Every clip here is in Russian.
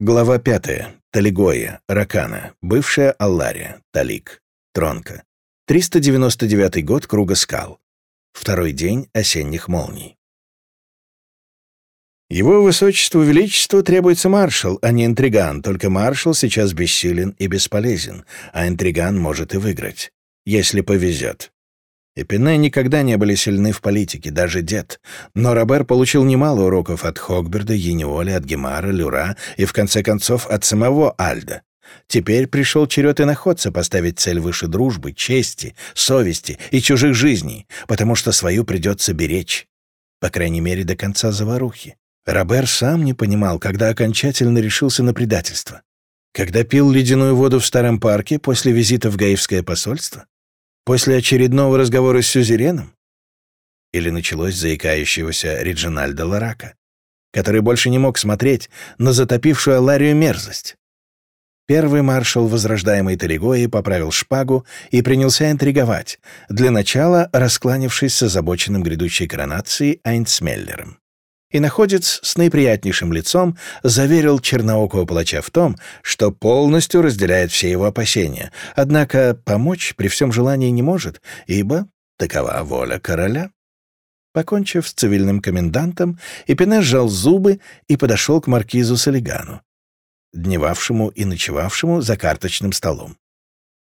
Глава 5. Талигоя, Ракана, бывшая Аллария, Талик, Тронка. 399 год Круга скал. Второй день осенних молний. Его высочеству величеству требуется маршал, а не интриган, только маршал сейчас бессилен и бесполезен, а интриган может и выиграть, если повезет. Эпине никогда не были сильны в политике, даже дед. Но Робер получил немало уроков от Хогберда, Ениоли, от Гемара, Люра и, в конце концов, от самого Альда. Теперь пришел черед и находца поставить цель выше дружбы, чести, совести и чужих жизней, потому что свою придется беречь. По крайней мере, до конца заварухи. Робер сам не понимал, когда окончательно решился на предательство. Когда пил ледяную воду в старом парке после визита в Гаевское посольство? После очередного разговора с Сюзереном? Или началось заикающегося Реджинальда Ларака, который больше не мог смотреть на затопившую Аларию мерзость? Первый маршал возрождаемой Талигои поправил шпагу и принялся интриговать, для начала раскланившись с озабоченным грядущей коронацией Айнцмеллером. И находец с наиприятнейшим лицом заверил черноокого палача в том, что полностью разделяет все его опасения, однако помочь при всем желании не может, ибо такова воля короля. Покончив с цивильным комендантом, Эпине сжал зубы и подошел к маркизу Солигану, дневавшему и ночевавшему за карточным столом.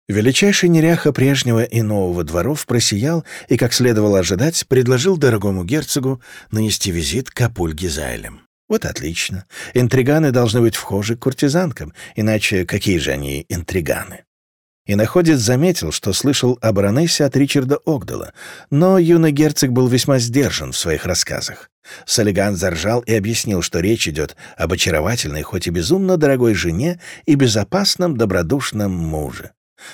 Величайший неряха прежнего и нового дворов просиял и, как следовало ожидать, предложил дорогому герцогу нанести визит к Апульге Зайлем. Вот отлично. Интриганы должны быть вхожи к куртизанкам, иначе какие же они интриганы? И находец заметил, что слышал о баронессе от Ричарда Огдала, но юный герцог был весьма сдержан в своих рассказах. Солиган заржал и объяснил, что речь идет об очаровательной, хоть и безумно дорогой жене и безопасном, добродушном муже.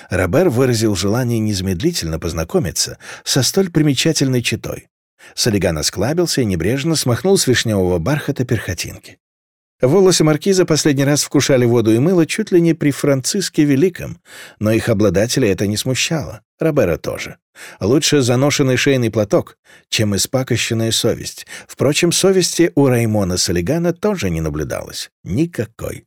Робер выразил желание незамедлительно познакомиться со столь примечательной читой. Солиган осклабился и небрежно смахнул с вишневого бархата перхотинки. Волосы маркиза последний раз вкушали воду и мыло чуть ли не при Франциске Великом, но их обладателя это не смущало, Робера тоже. Лучше заношенный шейный платок, чем испакощенная совесть. Впрочем, совести у Раймона Солигана тоже не наблюдалось. Никакой.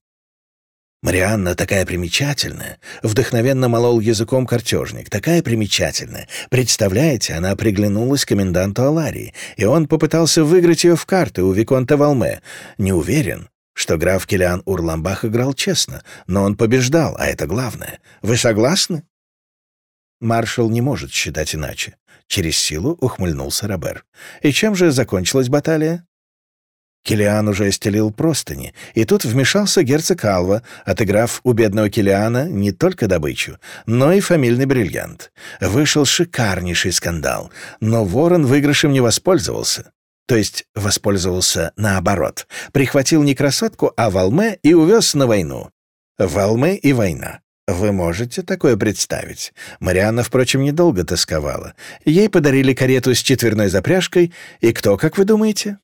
Марианна такая примечательная, вдохновенно молол языком картежник, такая примечательная. Представляете, она приглянулась коменданту Аларии, и он попытался выиграть ее в карты у Виконта Валме. Не уверен, что граф Килиан Урламбах играл честно, но он побеждал, а это главное. Вы согласны? Маршал не может считать иначе. Через силу ухмыльнулся Робер. И чем же закончилась баталия? Килиан уже стелил простыни, и тут вмешался герцог Алва, отыграв у бедного Килиана не только добычу, но и фамильный бриллиант. Вышел шикарнейший скандал, но ворон выигрышем не воспользовался. То есть воспользовался наоборот. Прихватил не красотку, а Валме и увез на войну. Валме и война. Вы можете такое представить? Марианна, впрочем, недолго тосковала. Ей подарили карету с четверной запряжкой, и кто, как вы думаете?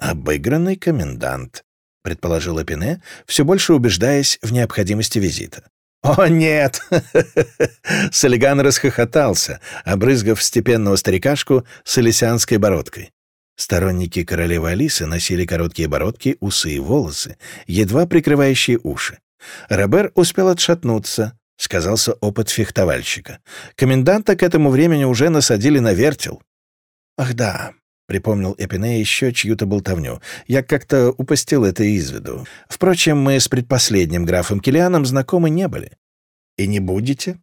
«Обыгранный комендант», — предположила Пине, все больше убеждаясь в необходимости визита. «О, нет!» Солиган расхохотался, обрызгав степенного старикашку с элисианской бородкой. Сторонники королевы Алисы носили короткие бородки, усы и волосы, едва прикрывающие уши. Робер успел отшатнуться, сказался опыт фехтовальщика. Коменданта к этому времени уже насадили на вертел. «Ах да, Припомнил Эпине еще чью-то болтовню. Я как-то упустил это из виду. Впрочем, мы с предпоследним графом Килианом знакомы не были. «И не будете?»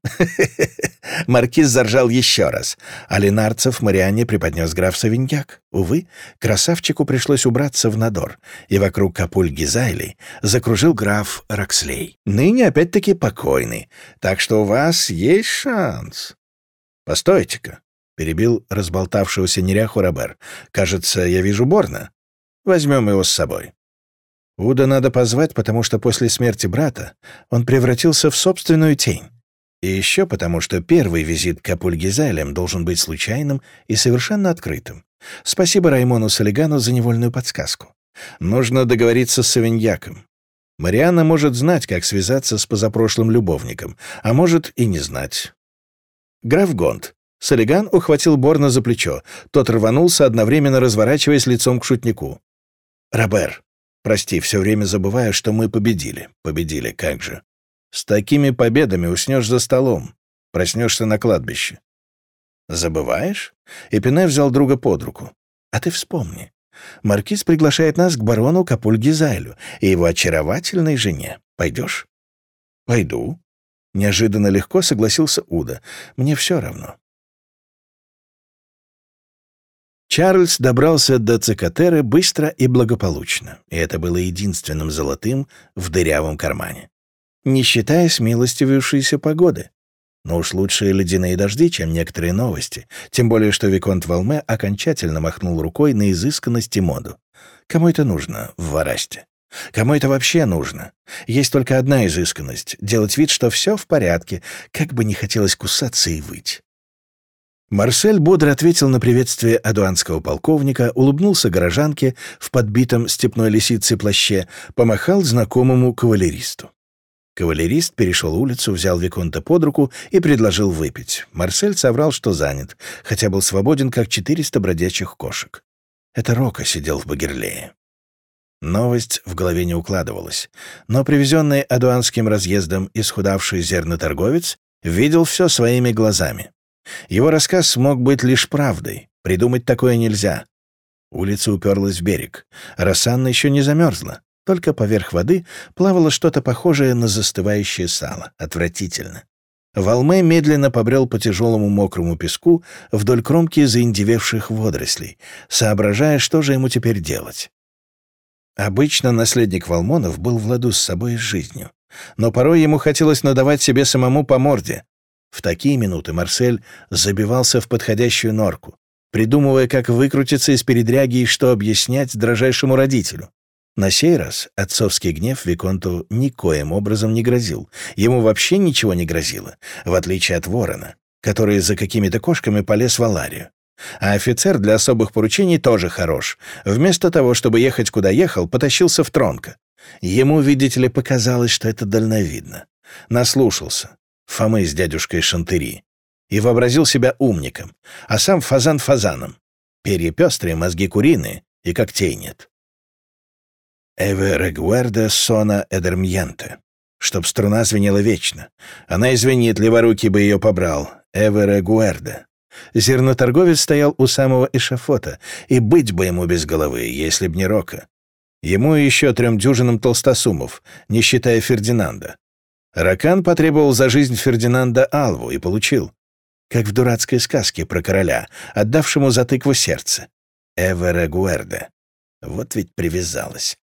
Маркиз заржал еще раз, а Ленарцев Марианне преподнес граф Савиньяк. Увы, красавчику пришлось убраться в Надор, и вокруг капуль Гизайли закружил граф Рокслей. Ныне опять-таки покойный, так что у вас есть шанс. Постойте-ка, перебил разболтавшегося неряху Робер. «Кажется, я вижу Борна. Возьмем его с собой». Уда надо позвать, потому что после смерти брата он превратился в собственную тень. И еще потому, что первый визит к Апульгизайлем должен быть случайным и совершенно открытым. Спасибо Раймону Солигану за невольную подсказку. Нужно договориться с Савиньяком. Марианна может знать, как связаться с позапрошлым любовником, а может и не знать. Граф Гонд, Солиган ухватил Борна за плечо. Тот рванулся, одновременно разворачиваясь лицом к шутнику. «Робер, Прости, все время забываю, что мы победили. Победили, как же. С такими победами уснешь за столом, проснешься на кладбище. Забываешь? Эпине взял друга под руку. А ты вспомни. Маркиз приглашает нас к барону Капульгизайлю и его очаровательной жене. Пойдешь? Пойду. Неожиданно легко согласился Уда. Мне все равно. Чарльз добрался до Цикатеры быстро и благополучно, и это было единственным золотым в дырявом кармане. Не считая смилостивившейся погоды. Но уж лучше ледяные дожди, чем некоторые новости, тем более что Виконт Валме окончательно махнул рукой на изысканность и моду. Кому это нужно в Варасте? Кому это вообще нужно? Есть только одна изысканность — делать вид, что все в порядке, как бы не хотелось кусаться и выть. Марсель бодро ответил на приветствие адуанского полковника, улыбнулся горожанке в подбитом степной лисице плаще, помахал знакомому кавалеристу. Кавалерист перешел улицу, взял Виконта под руку и предложил выпить. Марсель соврал, что занят, хотя был свободен, как 400 бродячих кошек. Это Рока сидел в Багерлее. Новость в голове не укладывалась, но привезенный адуанским разъездом исхудавший зерноторговец видел все своими глазами. Его рассказ мог быть лишь правдой. Придумать такое нельзя. Улица уперлась в берег. Рассанна еще не замерзла. Только поверх воды плавало что-то похожее на застывающее сало. Отвратительно. Волме медленно побрел по тяжелому мокрому песку вдоль кромки заиндевевших водорослей, соображая, что же ему теперь делать. Обычно наследник Волмонов был в ладу с собой и с жизнью, но порой ему хотелось надавать себе самому по морде, в такие минуты Марсель забивался в подходящую норку, придумывая, как выкрутиться из передряги и что объяснять дрожайшему родителю. На сей раз отцовский гнев Виконту никоим образом не грозил. Ему вообще ничего не грозило, в отличие от ворона, который за какими-то кошками полез в Аларию. А офицер для особых поручений тоже хорош. Вместо того, чтобы ехать куда ехал, потащился в тронко. Ему, видите ли, показалось, что это дальновидно. Наслушался. Фомы с дядюшкой Шантыри, и вообразил себя умником, а сам фазан фазаном. Перья пестрые, мозги куриные, и когтей нет. «Эве регуэрде сона эдермьенте», чтоб струна звенела вечно. Она извинит, леворукий бы ее побрал. Эве регуэрде. Зерноторговец стоял у самого эшафота, и быть бы ему без головы, если б не Рока. Ему еще трем дюжинам толстосумов, не считая Фердинанда. Ракан потребовал за жизнь Фердинанда Алву и получил. Как в дурацкой сказке про короля, отдавшему за тыкву сердце. Эвера Гуэрде. Вот ведь привязалась.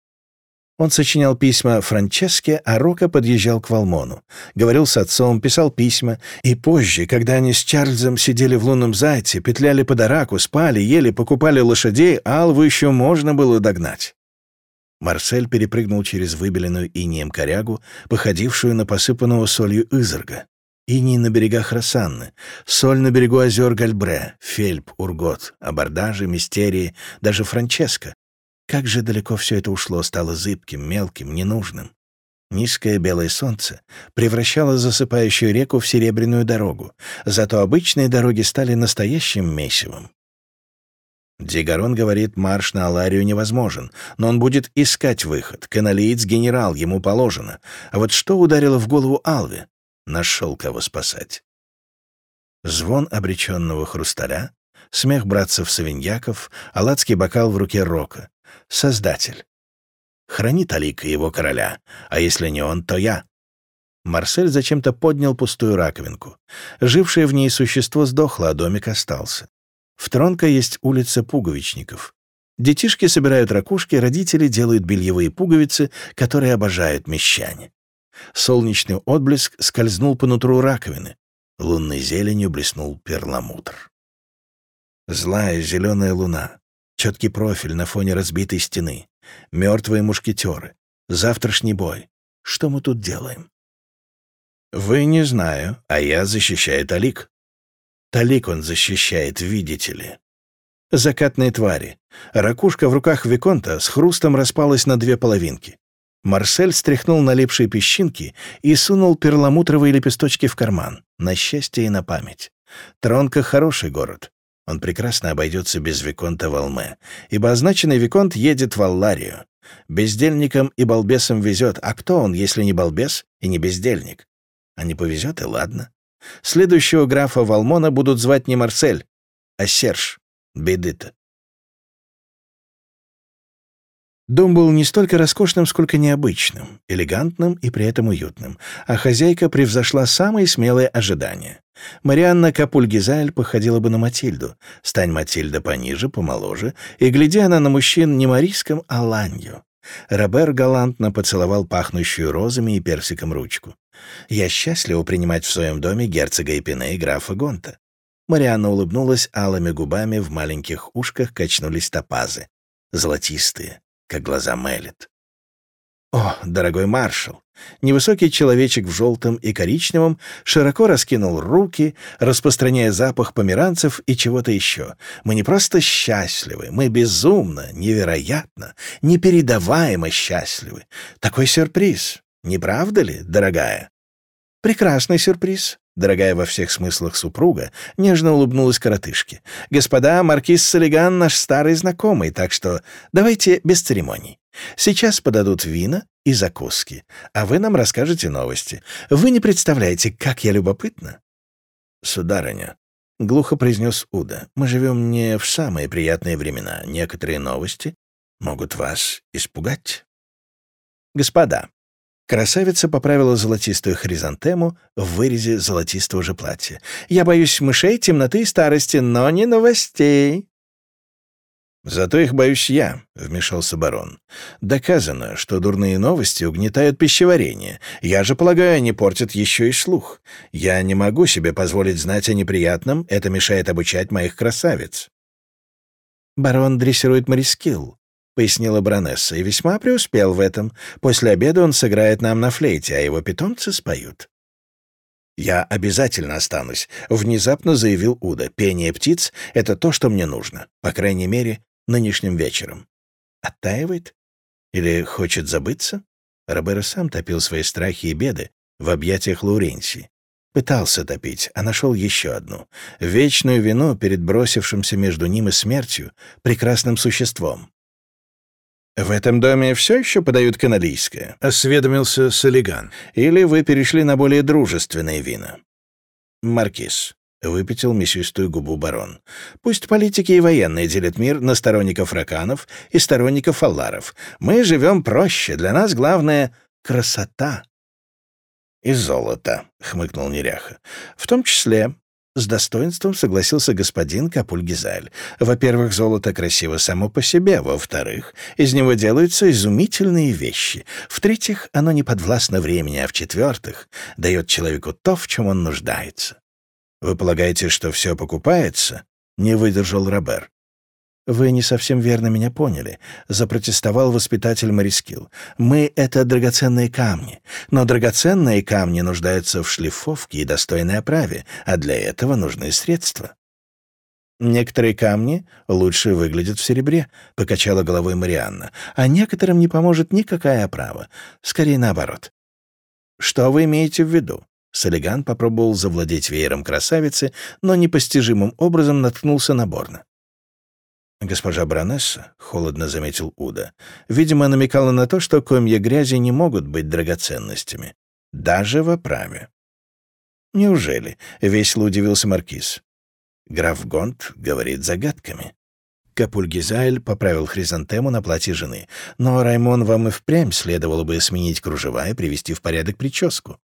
Он сочинял письма Франческе, а Рока подъезжал к Валмону. Говорил с отцом, писал письма. И позже, когда они с Чарльзом сидели в лунном зайце, петляли по Дараку, спали, ели, покупали лошадей, Алву еще можно было догнать. Марсель перепрыгнул через выбеленную инеем корягу, походившую на посыпанного солью изорга. Иней на берегах Рассанны, соль на берегу озер Гальбре, Фельп, Ургот, абордажи, мистерии, даже Франческо. Как же далеко все это ушло, стало зыбким, мелким, ненужным. Низкое белое солнце превращало засыпающую реку в серебряную дорогу, зато обычные дороги стали настоящим месивом. Дигарон говорит, марш на Аларию невозможен, но он будет искать выход. Каналиец — генерал, ему положено. А вот что ударило в голову Алве? Нашел кого спасать. Звон обреченного хрусталя, смех братцев-савиньяков, аладский бокал в руке Рока. Создатель. Хранит Алика его короля, а если не он, то я. Марсель зачем-то поднял пустую раковинку. Жившее в ней существо сдохло, а домик остался. В Тронко есть улица пуговичников. Детишки собирают ракушки, родители делают бельевые пуговицы, которые обожают мещане. Солнечный отблеск скользнул по нутру раковины. Лунной зеленью блеснул перламутр. Злая зеленая луна, четкий профиль на фоне разбитой стены, мертвые мушкетеры, завтрашний бой. Что мы тут делаем? Вы не знаю, а я защищаю Талик. Талик он защищает, видите ли. Закатные твари. Ракушка в руках Виконта с хрустом распалась на две половинки. Марсель стряхнул налипшие песчинки и сунул перламутровые лепесточки в карман, на счастье и на память. Тронка — хороший город. Он прекрасно обойдется без Виконта Валме, ибо означенный Виконт едет в Алларию. Бездельникам и балбесам везет. А кто он, если не балбес и не бездельник? А не повезет, и ладно. Следующего графа Валмона будут звать не Марсель, а Серж. Беды-то. Дом был не столько роскошным, сколько необычным, элегантным и при этом уютным, а хозяйка превзошла самые смелые ожидания. Марианна Капульгизаль походила бы на Матильду. Стань Матильда пониже, помоложе, и гляди она на мужчин не Мариском, а Ланью. Робер галантно поцеловал пахнущую розами и персиком ручку. «Я счастлива принимать в своем доме герцога Эпине и графа Гонта». Марианна улыбнулась алыми губами, в маленьких ушках качнулись топазы. Золотистые, как глаза Мелит. О, дорогой маршал! Невысокий человечек в желтом и коричневом широко раскинул руки, распространяя запах померанцев и чего-то еще. Мы не просто счастливы, мы безумно, невероятно, непередаваемо счастливы. Такой сюрприз, не правда ли, дорогая? Прекрасный сюрприз. Дорогая во всех смыслах супруга нежно улыбнулась коротышке. «Господа, маркиз Солиган наш старый знакомый, так что давайте без церемоний. Сейчас подадут вина и закуски, а вы нам расскажете новости. Вы не представляете, как я любопытна». «Сударыня», — глухо произнес Уда, — «мы живем не в самые приятные времена. Некоторые новости могут вас испугать». «Господа, Красавица поправила золотистую хризантему в вырезе золотистого же платья. «Я боюсь мышей, темноты и старости, но не новостей». «Зато их боюсь я», — вмешался барон. «Доказано, что дурные новости угнетают пищеварение. Я же полагаю, они портят еще и слух. Я не могу себе позволить знать о неприятном, это мешает обучать моих красавиц». «Барон дрессирует Марискил», — пояснила баронесса, — «и весьма преуспел в этом. После обеда он сыграет нам на флейте, а его питомцы споют». «Я обязательно останусь», — внезапно заявил Уда. «Пение птиц — это то, что мне нужно, по крайней мере, нынешним вечером». «Оттаивает? Или хочет забыться?» Робера сам топил свои страхи и беды в объятиях Лауренсии. Пытался топить, а нашел еще одну. Вечную вину перед бросившимся между ним и смертью прекрасным существом. «В этом доме все еще подают каналийское?» — осведомился Солиган. «Или вы перешли на более дружественные вина?» «Маркиз», — выпятил мясистую губу барон. «Пусть политики и военные делят мир на сторонников раканов и сторонников алларов. Мы живем проще, для нас главное — красота». «И золото», — хмыкнул Неряха. «В том числе», с достоинством согласился господин Капульгизаль. Во-первых, золото красиво само по себе. Во-вторых, из него делаются изумительные вещи. В-третьих, оно не подвластно времени. А в-четвертых, дает человеку то, в чем он нуждается. Вы полагаете, что все покупается? Не выдержал Робер. «Вы не совсем верно меня поняли», — запротестовал воспитатель Марискил. «Мы — это драгоценные камни, но драгоценные камни нуждаются в шлифовке и достойной оправе, а для этого нужны средства». «Некоторые камни лучше выглядят в серебре», — покачала головой Марианна, «а некоторым не поможет никакая оправа. Скорее наоборот». «Что вы имеете в виду?» Солиган попробовал завладеть веером красавицы, но непостижимым образом наткнулся на Борна. «Госпожа баронесса», — холодно заметил Уда, видимо, намекала на то, что комья грязи не могут быть драгоценностями, даже в оправе. «Неужели?» — весело удивился Маркиз. Граф Гонт говорит загадками. Капульгизайль поправил хризантему на платье жены. «Но, Раймон, вам и впрямь следовало бы сменить кружева и привести в порядок прическу.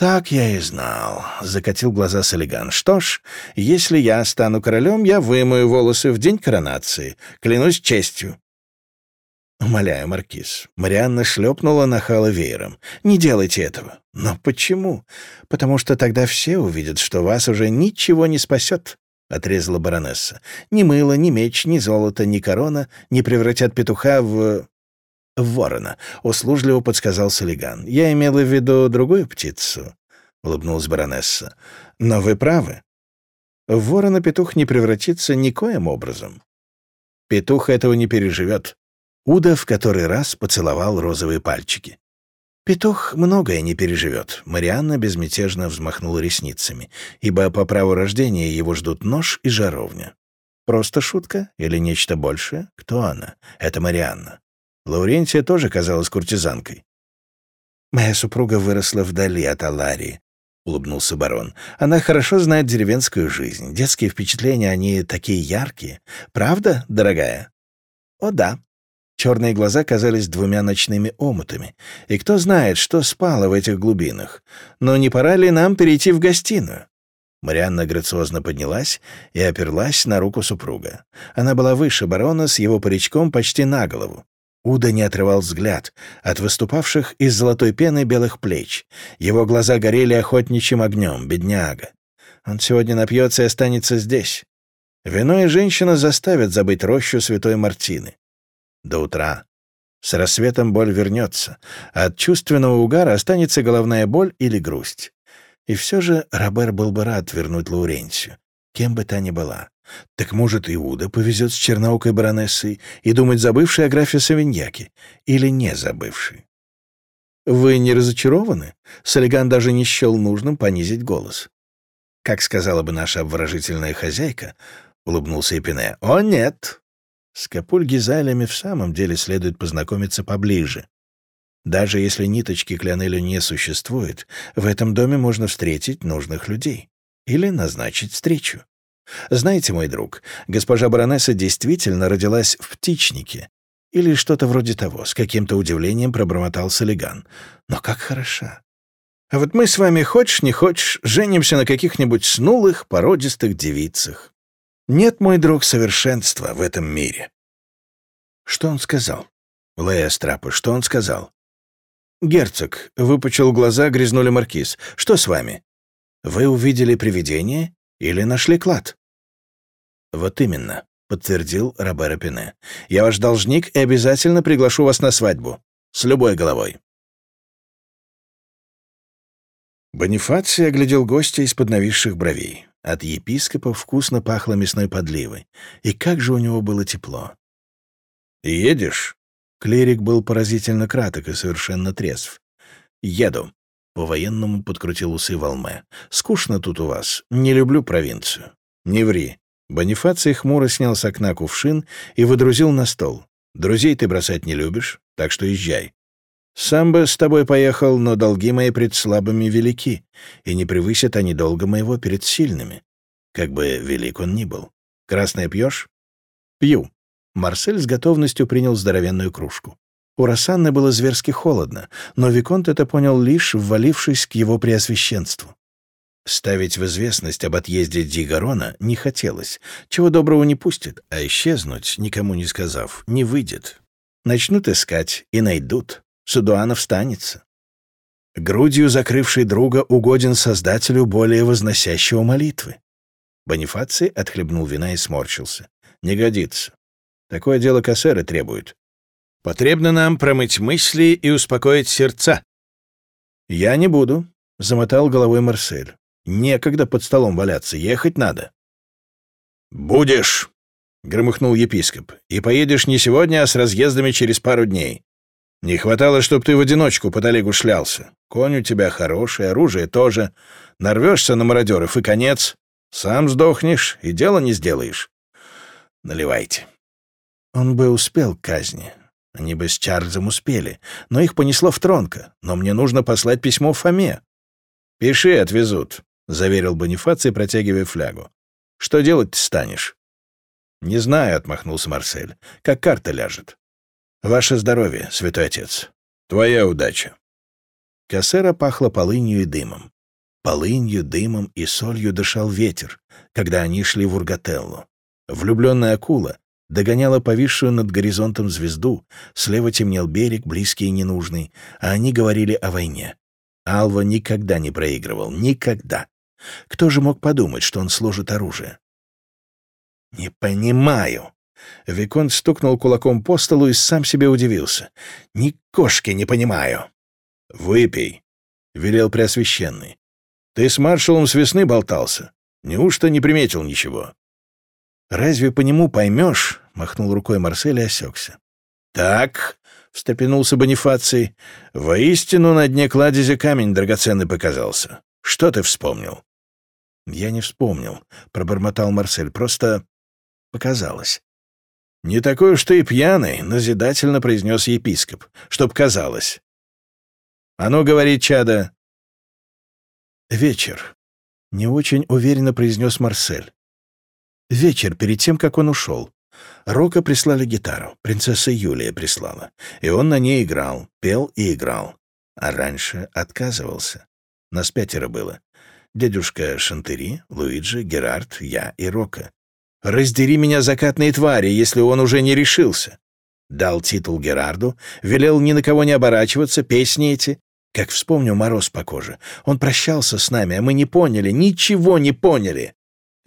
«Так я и знал», — закатил глаза Солиган. «Что ж, если я стану королем, я вымою волосы в день коронации. Клянусь честью». «Умоляю, Маркиз». Марианна шлепнула нахала веером. «Не делайте этого». «Но почему?» «Потому что тогда все увидят, что вас уже ничего не спасет», — отрезала баронесса. «Ни мыло, ни меч, ни золото, ни корона не превратят петуха в ворона», — услужливо подсказал Солиган. «Я имела в виду другую птицу», — улыбнулась баронесса. «Но вы правы. В ворона петух не превратится никоим образом. Петух этого не переживет». Уда в который раз поцеловал розовые пальчики. «Петух многое не переживет», — Марианна безмятежно взмахнула ресницами, ибо по праву рождения его ждут нож и жаровня. Просто шутка или нечто большее? Кто она? Это Марианна. Лаурентия тоже казалась куртизанкой. «Моя супруга выросла вдали от Аларии», — улыбнулся барон. «Она хорошо знает деревенскую жизнь. Детские впечатления, они такие яркие. Правда, дорогая?» «О, да». Черные глаза казались двумя ночными омутами. И кто знает, что спало в этих глубинах. Но не пора ли нам перейти в гостиную? Марианна грациозно поднялась и оперлась на руку супруга. Она была выше барона с его паричком почти на голову. Уда не отрывал взгляд от выступавших из золотой пены белых плеч. Его глаза горели охотничьим огнем, бедняга. Он сегодня напьется и останется здесь. Вино и женщина заставят забыть рощу святой Мартины. До утра. С рассветом боль вернется, от чувственного угара останется головная боль или грусть. И все же Робер был бы рад вернуть Лауренцию, кем бы та ни была. Так может, Иуда повезет с черноокой баронессой и думать, забывшей о графе Савиньяке или не забывшей? «Вы не разочарованы?» Солиган даже не счел нужным понизить голос. «Как сказала бы наша обворожительная хозяйка», — улыбнулся Эпине, — «о нет!» С Капуль-Гизалями в самом деле следует познакомиться поближе. Даже если ниточки Клянелю не существует, в этом доме можно встретить нужных людей. Или назначить встречу. Знаете, мой друг, госпожа баронесса действительно родилась в птичнике. Или что-то вроде того, с каким-то удивлением пробормотал Солиган. Но как хороша. А вот мы с вами, хочешь не хочешь, женимся на каких-нибудь снулых, породистых девицах. Нет, мой друг, совершенства в этом мире. Что он сказал? Лея Страпа, что он сказал? «Герцог», — выпучил глаза, грязнули маркиз. «Что с вами? Вы увидели привидение или нашли клад?» «Вот именно», — подтвердил Робера Пене. «Я ваш должник и обязательно приглашу вас на свадьбу. С любой головой». Бонифаций оглядел гостя из-под нависших бровей. От епископа вкусно пахло мясной подливой. И как же у него было тепло. «Едешь?» Клерик был поразительно краток и совершенно трезв. «Еду». По-военному подкрутил усы Волме. «Скучно тут у вас. Не люблю провинцию». «Не ври». Бонифаций хмуро снял с окна кувшин и выдрузил на стол. «Друзей ты бросать не любишь, так что езжай. Сам бы с тобой поехал, но долги мои пред слабыми велики, и не превысят они долга моего перед сильными. Как бы велик он ни был. Красное пьешь?» «Пью», Марсель с готовностью принял здоровенную кружку. У Рассанны было зверски холодно, но Виконт это понял лишь, ввалившись к его преосвященству. Ставить в известность об отъезде Дигарона не хотелось. Чего доброго не пустит, а исчезнуть, никому не сказав, не выйдет. Начнут искать и найдут. Судуанов встанется. Грудью закрывший друга угоден Создателю более возносящего молитвы. Бонифаций отхлебнул вина и сморщился. Не годится. Такое дело кассеры требуют. Потребно нам промыть мысли и успокоить сердца. Я не буду, — замотал головой Марсель. Некогда под столом валяться, ехать надо. Будешь, — громыхнул епископ, — и поедешь не сегодня, а с разъездами через пару дней. Не хватало, чтоб ты в одиночку по Олегу шлялся. Конь у тебя хороший, оружие тоже. Нарвешься на мародеров, и конец. Сам сдохнешь, и дело не сделаешь. Наливайте. Он бы успел к казни. Они бы с Чарльзом успели, но их понесло в Тронко. Но мне нужно послать письмо Фоме. «Пиши, отвезут», — заверил Бонифаций, протягивая флягу. «Что делать ты станешь?» «Не знаю», — отмахнулся Марсель. «Как карта ляжет». «Ваше здоровье, святой отец. Твоя удача». Кассера пахло полынью и дымом. Полынью, дымом и солью дышал ветер, когда они шли в Ургателлу. Влюбленная акула догоняла повисшую над горизонтом звезду, слева темнел берег, близкий и ненужный, а они говорили о войне. Алва никогда не проигрывал, никогда. Кто же мог подумать, что он служит оружие? «Не понимаю». Виконт стукнул кулаком по столу и сам себе удивился. «Ни кошки не понимаю». «Выпей», — велел Преосвященный. «Ты с маршалом с весны болтался. Неужто не приметил ничего?» «Разве по нему поймешь?» — махнул рукой Марсель и осекся. «Так», — встрепенулся Бонифаций, — «воистину на дне кладезя камень драгоценный показался. Что ты вспомнил?» «Я не вспомнил», — пробормотал Марсель, — «просто показалось». «Не такой уж ты и пьяный», — назидательно произнес епископ, чтоб казалось. «А ну, говорит чада». «Вечер», — не очень уверенно произнес Марсель. «Вечер, перед тем, как он ушел. Рока прислали гитару, принцесса Юлия прислала, и он на ней играл, пел и играл. А раньше отказывался. Нас пятеро было. Дядюшка Шантери, Луиджи, Герард, я и Рока. Раздери меня, закатные твари, если он уже не решился. Дал титул Герарду, велел ни на кого не оборачиваться, песни эти. Как вспомню мороз по коже. Он прощался с нами, а мы не поняли, ничего не поняли.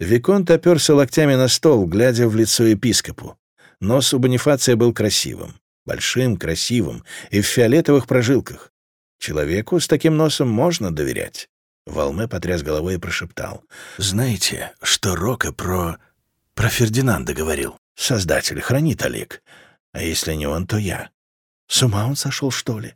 Виконт оперся локтями на стол, глядя в лицо епископу. Нос у Бонифация был красивым. Большим, красивым и в фиолетовых прожилках. Человеку с таким носом можно доверять. Волме потряс головой и прошептал. «Знаете, что Рока про про Фердинанда говорил. Создатель хранит Олег. А если не он, то я. С ума он сошел, что ли?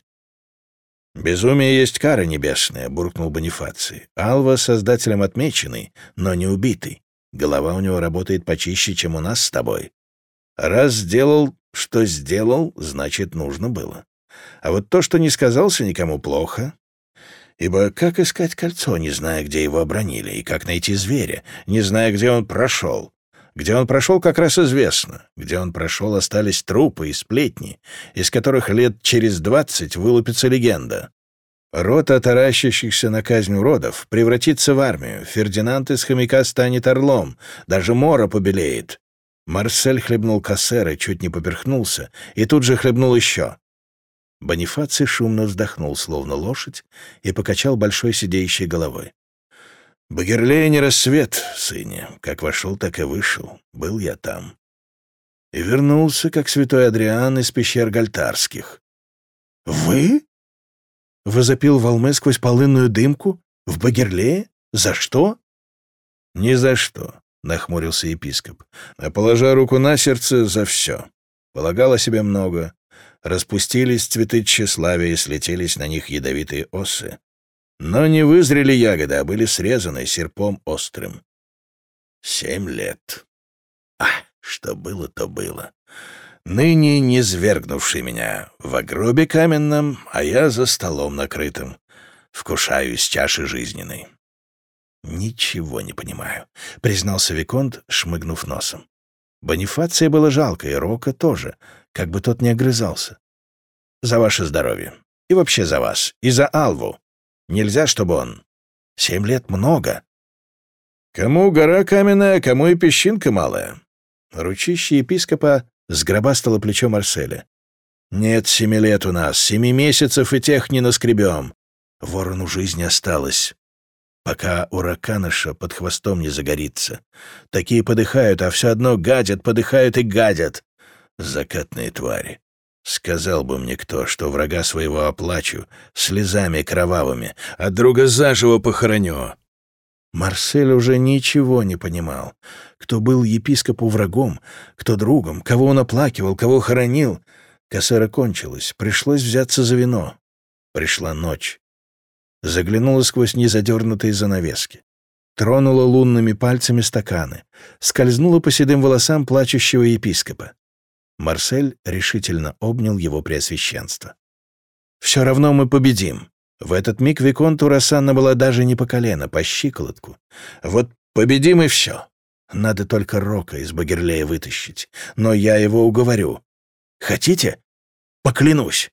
«Безумие есть кара небесная», — буркнул Бонифаций. «Алва создателем отмеченный, но не убитый. Голова у него работает почище, чем у нас с тобой. Раз сделал, что сделал, значит, нужно было. А вот то, что не сказался никому, плохо. Ибо как искать кольцо, не зная, где его обронили, и как найти зверя, не зная, где он прошел? Где он прошел, как раз известно. Где он прошел, остались трупы и сплетни, из которых лет через двадцать вылупится легенда. Рота таращащихся на казнь уродов превратится в армию. Фердинанд из хомяка станет орлом. Даже Мора побелеет. Марсель хлебнул кассеры, чуть не поперхнулся, и тут же хлебнул еще. Бонифаций шумно вздохнул, словно лошадь, и покачал большой сидеющей головой. Багерлей не рассвет, сыне. Как вошел, так и вышел. Был я там. И вернулся, как святой Адриан из пещер Гальтарских. «Вы?» — возопил Волме сквозь полынную дымку. «В Багерлее? За что?» «Ни за что», — нахмурился епископ, а, положа руку на сердце, за все. Полагал себе много. Распустились цветы тщеславия и слетелись на них ядовитые осы. Но не вызрели ягоды, а были срезаны серпом острым. Семь лет. А, что было, то было. Ныне не свергнувший меня в гробе каменном, а я за столом накрытым. Вкушаю из чаши жизненной. «Ничего не понимаю», — признался Виконт, шмыгнув носом. Бонифация было жалко, и Рока тоже, как бы тот не огрызался. «За ваше здоровье. И вообще за вас. И за Алву. Нельзя, чтобы он... Семь лет много. Кому гора каменная, кому и песчинка малая. Ручище епископа сгробастало плечо Марселя. «Нет семи лет у нас, семи месяцев и тех не наскребем. Ворону жизни осталось, пока у раканыша под хвостом не загорится. Такие подыхают, а все одно гадят, подыхают и гадят. Закатные твари. Сказал бы мне кто, что врага своего оплачу слезами кровавыми, а друга заживо похороню. Марсель уже ничего не понимал. Кто был епископу врагом, кто другом, кого он оплакивал, кого хоронил. Кассера кончилась, пришлось взяться за вино. Пришла ночь. Заглянула сквозь незадернутые занавески. Тронула лунными пальцами стаканы. Скользнула по седым волосам плачущего епископа. Марсель решительно обнял его преосвященство. «Все равно мы победим». В этот миг Виконту Рассанна была даже не по колено, по щиколотку. «Вот победим и все. Надо только Рока из Багерлея вытащить. Но я его уговорю. Хотите? Поклянусь».